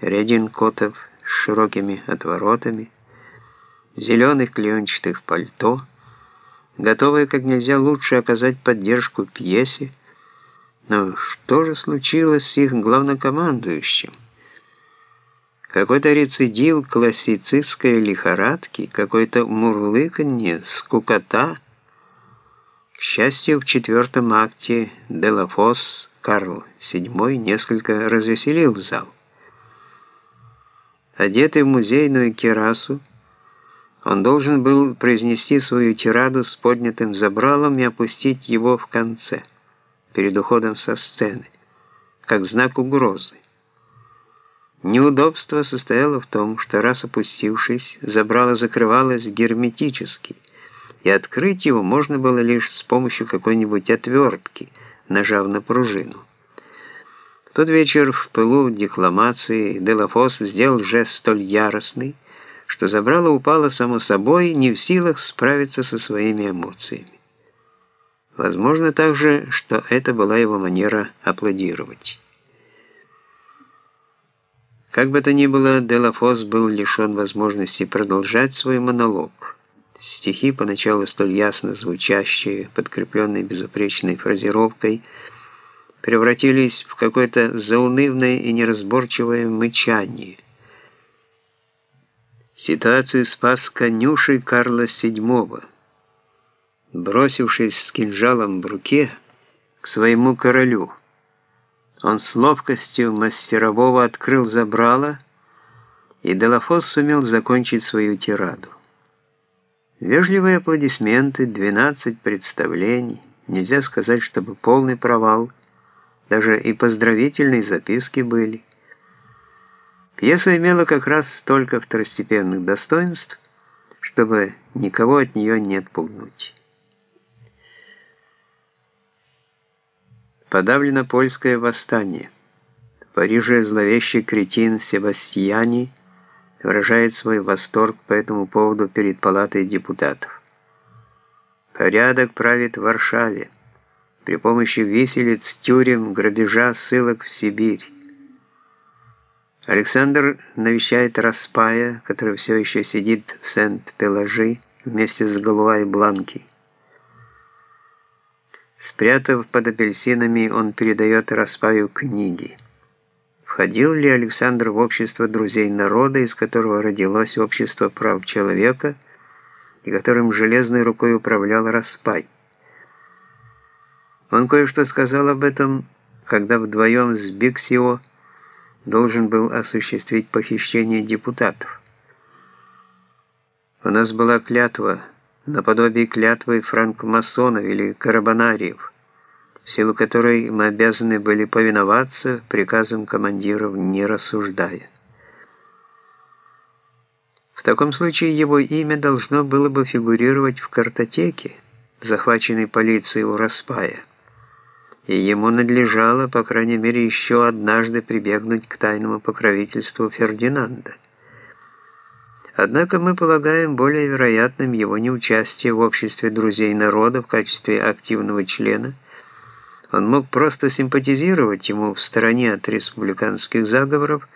рединкотов с широкими отворотами, зеленых клеенчатых пальто, готовые как нельзя лучше оказать поддержку пьесе, но что же случилось с их главнокомандующим? Какой-то рецидив классицистской лихорадки, какой-то мурлыканье, скукота. К счастью, в четвертом акте Делафос Карл VII несколько развеселил зал. Одетый в музейную керасу, он должен был произнести свою тираду с поднятым забралом и опустить его в конце, перед уходом со сцены, как знак угрозы. Неудобство состояло в том, что раз опустившись, забрало закрывалось герметически, и открыть его можно было лишь с помощью какой-нибудь отвертки, нажав на пружину тот вечер в пылу декламации Делафос сделал жест столь яростный, что забрало упало само собой, не в силах справиться со своими эмоциями. Возможно также, что это была его манера аплодировать. Как бы то ни было, Делафос был лишен возможности продолжать свой монолог. Стихи, поначалу столь ясно звучащие, подкрепленные безупречной фразировкой, превратились в какое-то заунывное и неразборчивое мычание. Ситуацию спас конюшей Карла VII, бросившись с кинжалом в руке к своему королю. Он с ловкостью мастерового открыл забрало, и Делафос сумел закончить свою тираду. Вежливые аплодисменты, 12 представлений, нельзя сказать, чтобы полный провал – даже и поздравительные записки были. Пьеса имела как раз столько второстепенных достоинств, чтобы никого от нее не отпугнуть. Подавлено польское восстание. В Париже зловещий кретин Себастьяни выражает свой восторг по этому поводу перед палатой депутатов. Порядок правит в Варшаве при помощи виселиц, тюрем, грабежа, ссылок в Сибирь. Александр навещает Распая, который все еще сидит в Сент-Пелажи вместе с Галуай Бланки. Спрятав под апельсинами, он передает Распаю книги. Входил ли Александр в общество друзей народа, из которого родилось общество прав человека, и которым железной рукой управлял Распай? Он кое-что сказал об этом, когда вдвоем с Биксио должен был осуществить похищение депутатов. У нас была клятва, наподобие клятвы франкмасонов или карабонариев, в силу которой мы обязаны были повиноваться приказам командиров, не рассуждая. В таком случае его имя должно было бы фигурировать в картотеке, захваченной полицией у Распая и ему надлежало, по крайней мере, еще однажды прибегнуть к тайному покровительству Фердинанда. Однако мы полагаем более вероятным его неучастие в обществе друзей народа в качестве активного члена. Он мог просто симпатизировать ему в стороне от республиканских заговоров,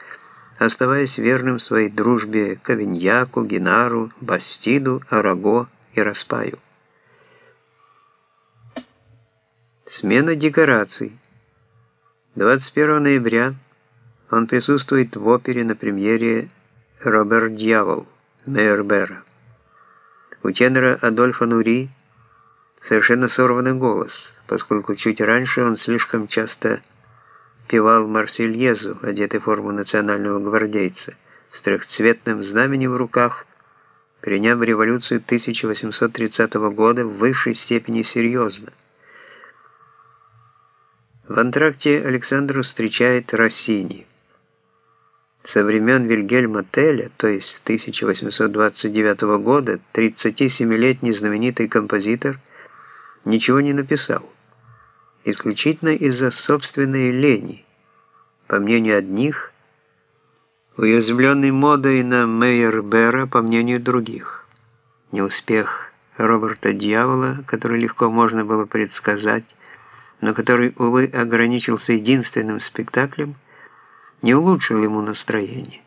оставаясь верным своей дружбе к Авиньяку, Генару, Бастиду, Араго и Распаю. Смена декораций. 21 ноября он присутствует в опере на премьере «Роберт Дьявол» Мейербера. У тенора Адольфа Нури совершенно сорванный голос, поскольку чуть раньше он слишком часто певал Марсельезу, одетый в форму национального гвардейца, с трехцветным знаменем в руках, приняв революцию 1830 года в высшей степени серьезно. В антракте Александр встречает Россини. Со времен Вильгельма Теля, то есть 1829 года, 37-летний знаменитый композитор ничего не написал, исключительно из-за собственной лени. По мнению одних, уязвленный модой на Мейербера, по мнению других. Неуспех Роберта Дьявола, который легко можно было предсказать, но который, увы, ограничился единственным спектаклем, не улучшил ему настроение.